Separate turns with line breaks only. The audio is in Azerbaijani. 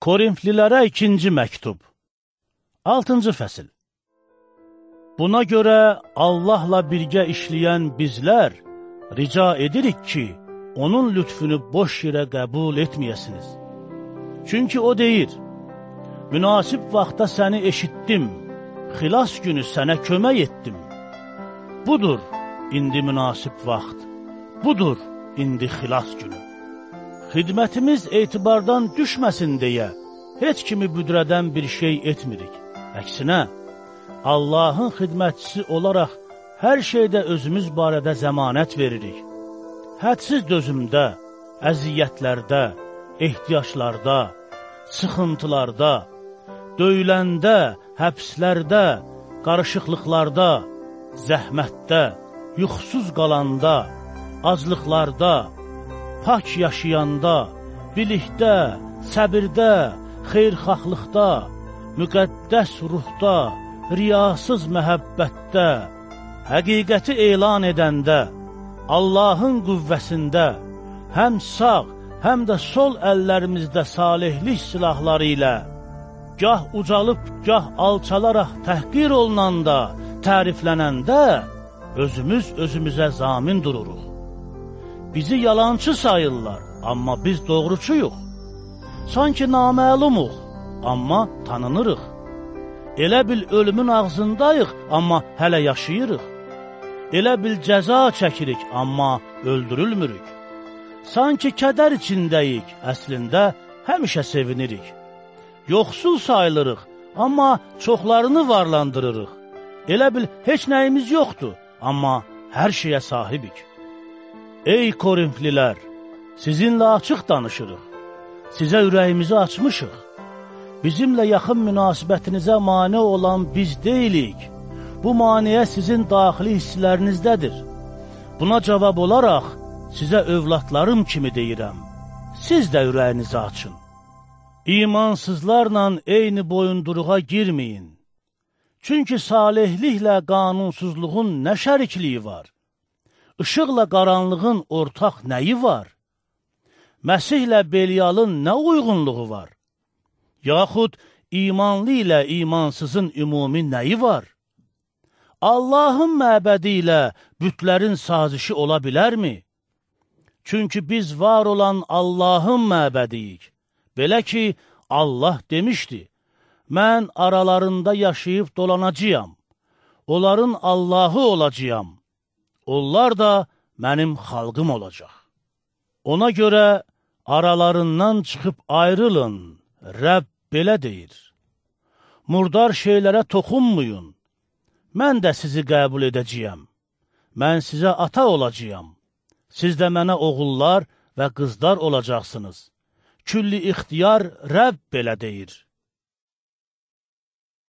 Korinflilərə ikinci məktub 6-cı fəsil Buna görə Allahla birgə işləyən bizlər rica edirik ki, onun lütfünü boş yerə qəbul etməyəsiniz. Çünki o deyir, münasib vaxtda səni eşitdim, xilas günü sənə kömək etdim. Budur, indi münasib vaxt, budur, indi xilas günü. Xidmətimiz etibardan düşməsin deyə heç kimi büdrədən bir şey etmirik. Əksinə, Allahın xidmətçisi olaraq hər şeydə özümüz barədə zəmanət veririk. Hədsiz dözümdə, əziyyətlərdə, ehtiyaclarda, sıxıntılarda, döyüləndə, həbslərdə, qarışıqlıqlarda, zəhmətdə, yuxusuz qalanda, aclıqlarda, pak yaşayanda, bilikdə, səbirdə, xeyrxahlıqda, müqəddəs ruhda, riyasız məhəbbətdə, həqiqəti elan edəndə, Allahın qüvvəsində, həm sağ, həm də sol əllərimizdə salihlik silahları ilə, gah ucalıb, gah alçalaraq təhqir olunanda, təriflənəndə, özümüz özümüzə zamin dururuq. Bizi yalancı sayırlar, amma biz doğruçuyuq. Sanki naməlumuq, amma tanınırıq. Elə bil ölümün ağzındayıq, amma hələ yaşayırıq. Elə bil cəza çəkirik, amma öldürülmürük. Sanki kədər içindəyik, əslində həmişə sevinirik. Yoxsul sayılırıq, amma çoxlarını varlandırırıq. Elə bil heç nəyimiz yoxdur, amma hər şeyə sahibik. Ey Korinflilər, sizinlə açıq danışırıq. Sizə ürəyimizi açmışıq. Bizimlə yaxın münasibətinizə mane olan biz deyilik. Bu maniyə sizin daxili hisslərinizdədir. Buna cavab olaraq sizə övladlarım kimi deyirəm. Siz də ürəyinizi açın. İmansızlarla eyni boyunduruğa girməyin. Çünki salihliklə qanunsuzluğun nə şərikliyi var? Işıqla qaranlığın ortaq nəyi var? Məsihlə Belyalın nə uyğunluğu var? Yaxud imanlı ilə imansızın ümumi nəyi var? Allahın məbədi ilə bütlərin sazişi ola bilərmi? Çünki biz var olan Allahın məbədiyik. Belə ki, Allah demişdi, mən aralarında yaşayıb dolanacağam, onların Allahı olacağam, onlar da mənim xalqım olacaq. Ona görə aralarından çıxıb ayrılın, Rəbb belə deyir. Murdar şeylərə toxunmayın, mən də sizi qəbul edəcəyəm, mən sizə ata olacağam, siz də mənə oğullar və qızlar olacaqsınız. Külli ixtiyar Rəbb belə deyir.